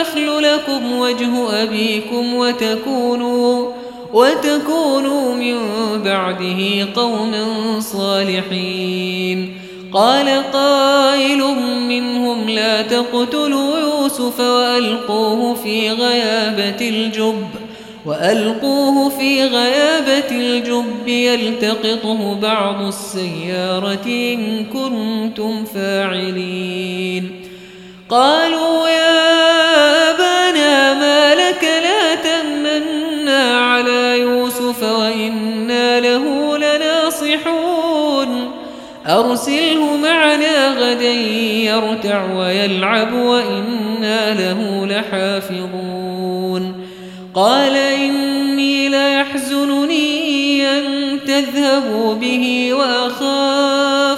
يخل لكم وجه أبيكم وتكونوا, وتكونوا من بعده قوما صالحين قال قائل منهم لا تقتلوا يوسف وألقوه في غيابة الجب وألقوه في غيابة الجب يلتقطه بعض السيارة إن كنتم فاعلين قالوا يا أبانا ما لك لا تمنا على يوسف وإنا له لناصحون. أرسله معنا غدا يرتع ويلعب وإنا له لحافظون. قال إني لا يحزنني أن تذهبوا به وأخاف.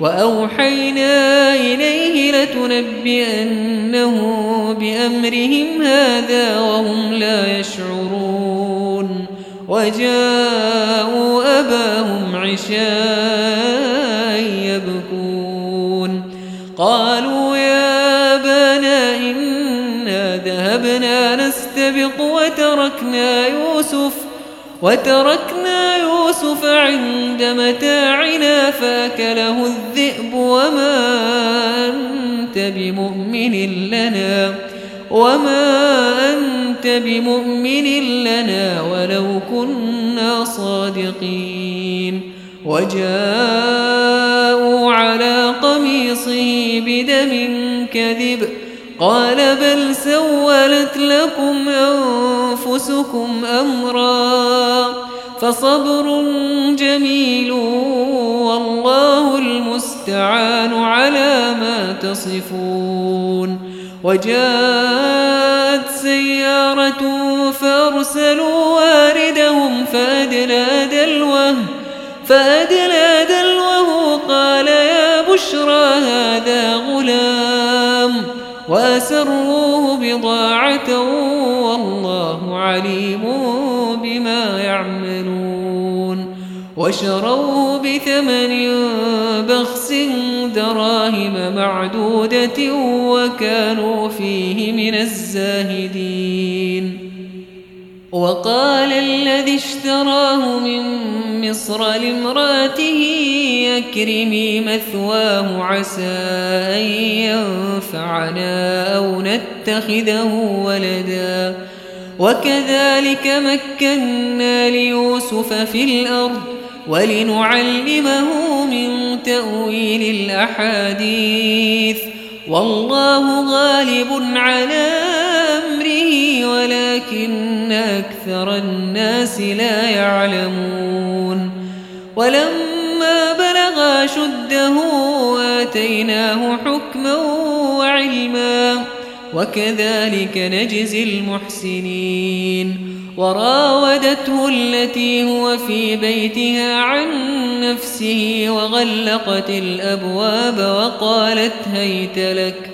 وأوحينا إليه لتنبئنه بأمرهم هذا وهم لا يشعرون وجاءوا أباهم عشاء يبكون قالوا يا أبانا إنا ذهبنا نستبق وتركنا يوسف وتركنا يوسف فَعِندَ مَتَاعِنَا فَأَكَلَهُ الذِّئْبُ وَمَا أَنْتَ بِمُؤْمِنٍ لَنَا وَمَا أَنْتَ بِمُؤْمِنٍ لَنَا وَلَوْ كُنَّا صَادِقِينَ وَجَاءُوا عَلَى قَمِيصِهِ بِدَمٍ كَذِبٍ قال بل سولت لكم أنفسكم أمرا فصبر جميل والله المستعان على ما تصفون وجاءت سيارة فأرسلوا واردهم فأدلى دلوه فأدلى دلوه قال يا بشرى هذا غلام وأسروه بضاعة والله عليم بما يعملون وشروه بثمن بخس دراهم معدودة وكانوا فيه من الزاهدين وقال الذي اشتراه من مصر لامرأته يكرمي مثواه عسى أن ينفعنا أو نتخذه ولداً وكذلك مكنا ليوسف في الأرض ولنعلمه من تأويل الأحاديث والله غالب على أمره ولكن أكثر الناس لا يعلمون ولما بلغ شده آتيناه حكما وعلما وكذلك نجزي المحسنين. وراودته التي هو في بيتها عن نفسه وغلقت الأبواب وقالت هيت لك.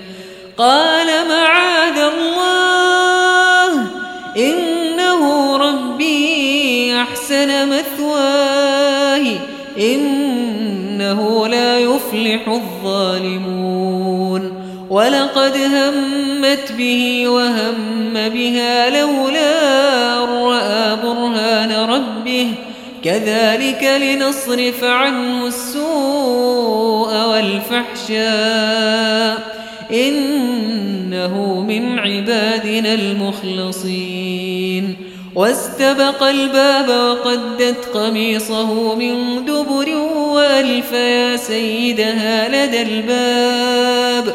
قال معاذ الله إنه ربي أحسن مثواه إنه لا يفلح الظالمون. ولقد همت كذبت به وهم بها لولا رأى برهان ربه. كذلك لنصرف عنه السوء والفحشاء. إنه من عبادنا المخلصين. واستبق الباب وقدت قميصه من دبر وألف يا سيدها لدى الباب.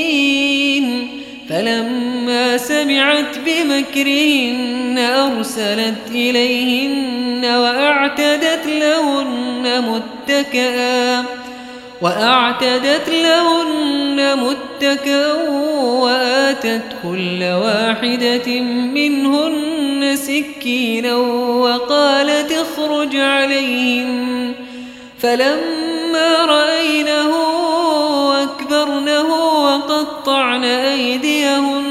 سمعت بمكرهن أرسلت إليهن وأعتدت لهن متكئا وأعتدت لهن متكئا وآتت كل واحدة منهن سكينا وقالت اخرج عليهم فلما رأينه وأكبرنه وقطعن أيديهن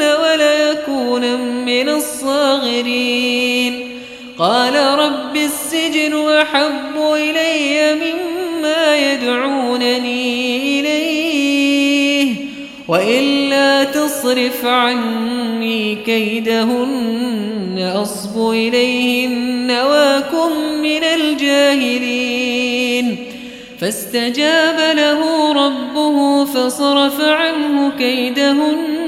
وليكونا من الصاغرين. قال رب السجن أحب إلي مما يدعونني إليه وإلا تصرف عني كيدهن أصب إليهن واكم من الجاهلين. فاستجاب له ربه فصرف عنه كيدهن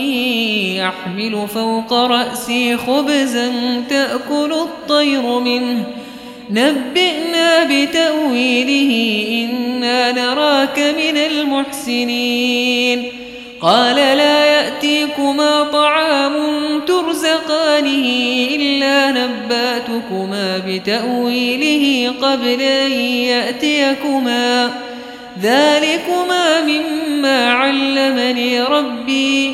يحمل فوق رأسي خبزا تأكل الطير منه. نبئنا بتأويله إنا نراك من المحسنين. قال لا يأتيكما طعام ترزقانه إلا نباتكما بتأويله قبل أن يأتيكما. ذلكما مما علمني ربي.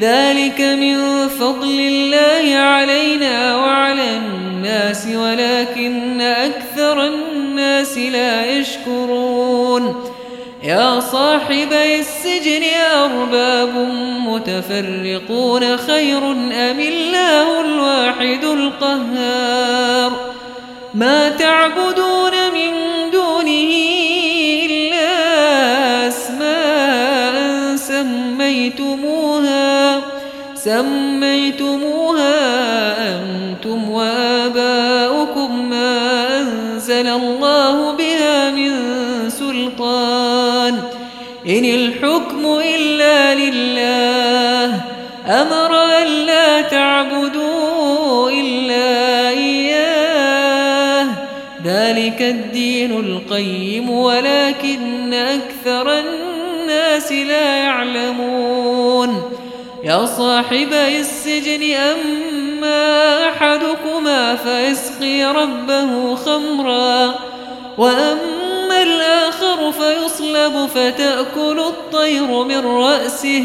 ذلك من فضل الله علينا وعلى الناس ولكن أكثر الناس لا يشكرون. يا صاحبي السجن أرباب متفرقون خير أم الله الواحد القهار؟ ما تعلمون أمر ألا تعبدوا إلا إياه. ذلك الدين القيم ولكن أكثر الناس لا يعلمون. يا صاحب السجن أما أحدكما فيسقي ربه خمرا وأما الآخر فيصلب فتأكل الطير من رأسه.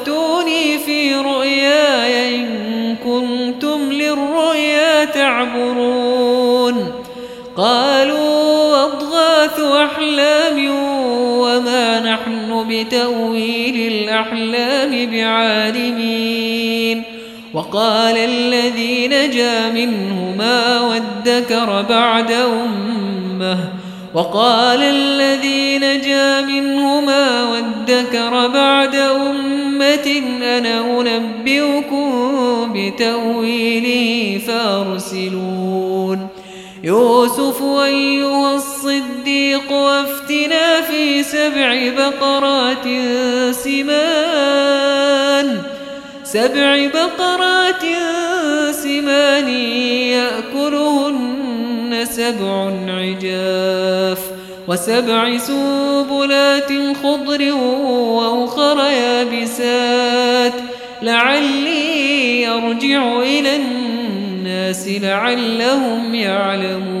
الأحلام وما نحن بتأويل الأحلام بعالمين. وقال الذي نجا منهما وادكر بعد أمة. وقال الذي نجا منهما وادكر بعد أمة أنا أنبئكم بتأويله فأرسلون. يوسف أيها الصديق وافتنا في سبع بقرات سمان. سبع بقرات سمان يأكلهن سبع عجاف وسبع سنبلات خضر وأخر يابسات. لعلي يرجع إلى الناس لعلهم يعلمون.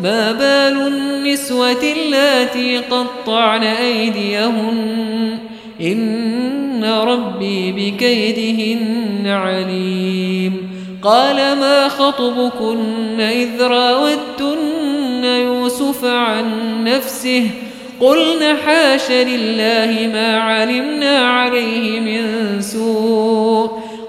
ما بال النسوة التي قطعن أيديهن؟ إن ربي بكيدهن عليم. قال ما خطبكن إذ راوتن يوسف عن نفسه؟ قلن حاش لله ما علمنا عليه من سوء.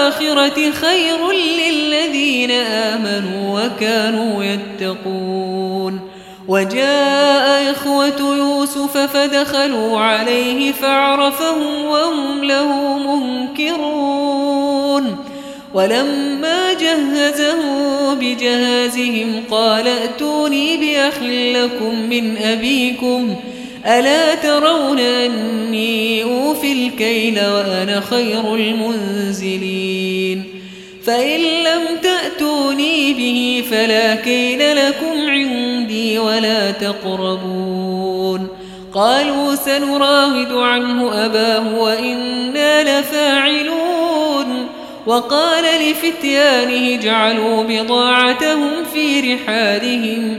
الآخرة خير للذين آمنوا وكانوا يتقون. وجاء إخوة يوسف فدخلوا عليه فعرفهم وهم له منكرون. ولما جهزه بجهازهم قال ائتوني بأخ لكم من أبيكم ألا ترون أني أوفي الكيل وأنا خير المنزلين فإن لم تأتوني به فلا كيل لكم عندي ولا تقربون قالوا سنراود عنه أباه وإنا لفاعلون وقال لفتيانه اجعلوا بضاعتهم في رحالهم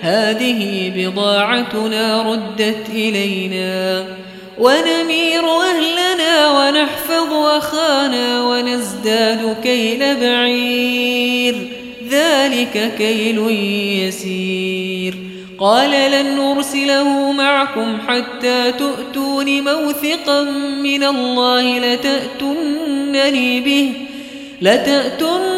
هذه بضاعتنا ردت إلينا ونمير أهلنا ونحفظ أخانا ونزداد كيل بعير ذلك كيل يسير قال لن نرسله معكم حتى تؤتون موثقا من الله لتأتنني به لتأتنني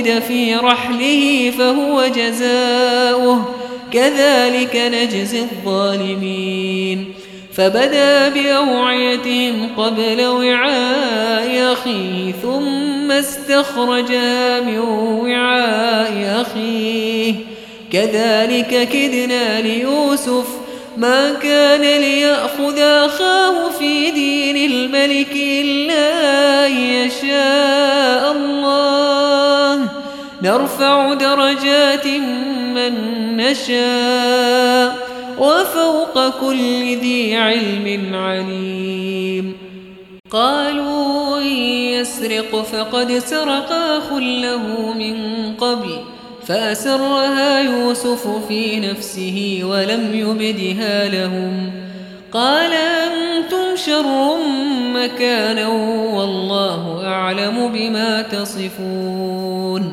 وجد فِي رَحْلِهِ فَهُوَ جَزَاؤُهُ. كَذَلِكَ نَجْزِي الظَّالِمِينَ. فَبَدَا بِأَوْعِيَتِهِمْ قَبْلَ وِعَاءِ أَخِيهِ ثُمَّ اسْتَخْرَجَا مِنْ وِعَاءِ أَخِيهِ. كَذَلِكَ كِدْنَا لِيُوسُفَ ما كان ليأخذ أخاه في دين الملك إلا يشاء. نرفع درجات من نشاء وفوق كل ذي علم عليم. قالوا إن يسرق فقد سرقا خله من قبل فأسرها يوسف في نفسه ولم يبدها لهم. قال أنتم شر مكانا والله أعلم بما تصفون.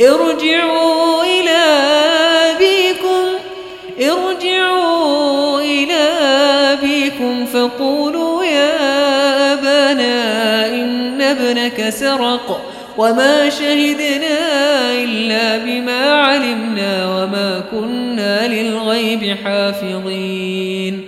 ارجعوا إلى أبيكم. ارجعوا إلى أبيكم فقولوا يا أبانا إن ابنك سرق وما شهدنا إلا بما علمنا وما كنا للغيب حافظين.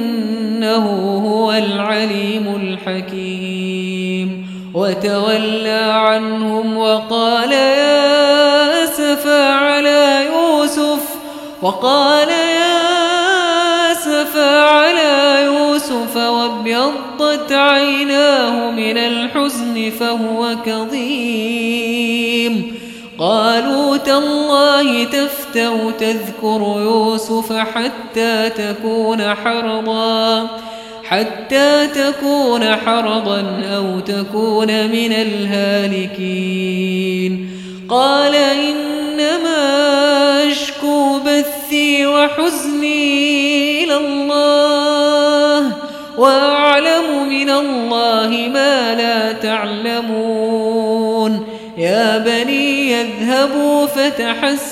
إنه هو العليم الحكيم. وتولى عنهم وقال يا أسفى على يوسف. وقال يا أسفى على يوسف. وابيضت عيناه من الحزن فهو كظيم. قالوا تالله تفعل أو تذكر يوسف حتى تكون حرضا حتى تكون حرضا أو تكون من الهالكين. قال إنما أشكو بثي وحزني إلى الله وأعلم من الله ما لا تعلمون. يا بني يذهبوا فتحسنوا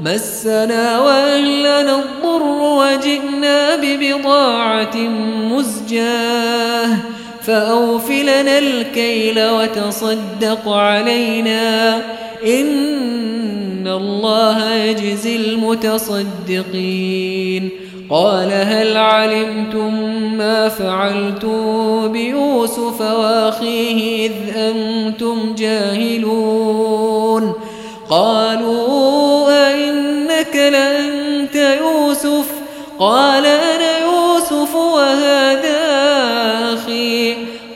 مسنا وأهلنا الضر وجئنا ببضاعة مزجاة. فأوفلنا الكيل وتصدق علينا. إن الله يجزي المتصدقين. قال هل علمتم ما فعلتم بيوسف وأخيه إذ أنتم جاهلون؟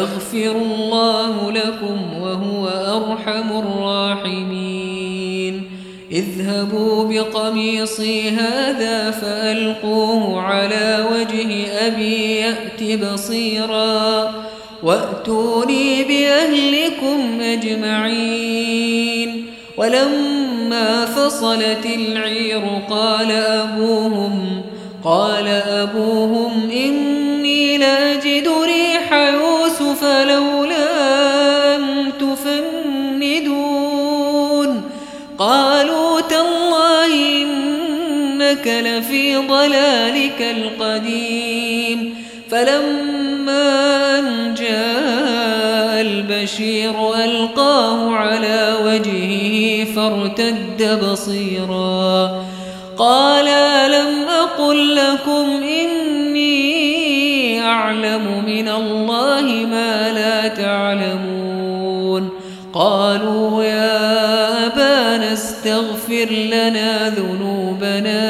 يغفر الله لكم وهو أرحم الراحمين. اذهبوا بقميصي هذا فألقوه على وجه أبي يأتي بصيرا. وأتوني بأهلكم أجمعين. ولما فصلت العير قال أبوهم قال أبوهم إن ذلك القديم. فلما أن جاء البشير ألقاه على وجهه فارتد بصيرا. قال لم أقل لكم إني أعلم من الله ما لا تعلمون. قالوا يا أبانا استغفر لنا ذنوبنا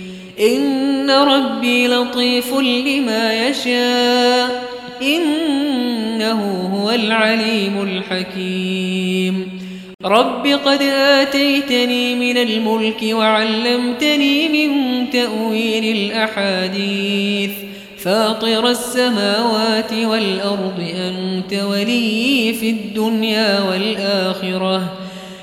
ان ربي لطيف لما يشاء انه هو العليم الحكيم رب قد آتيتني من الملك وعلمتني من تأويل الأحاديث فاطر السماوات والأرض أنت ولي في الدنيا والآخرة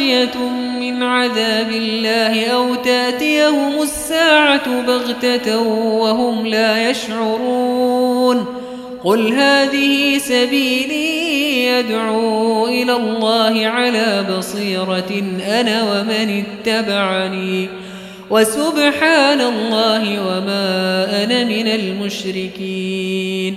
خاشية من عذاب الله أو تأتيهم الساعة بغتة وهم لا يشعرون قل هذه سبيلي يدعو إلى الله على بصيرة أنا ومن اتبعني وسبحان الله وما أنا من المشركين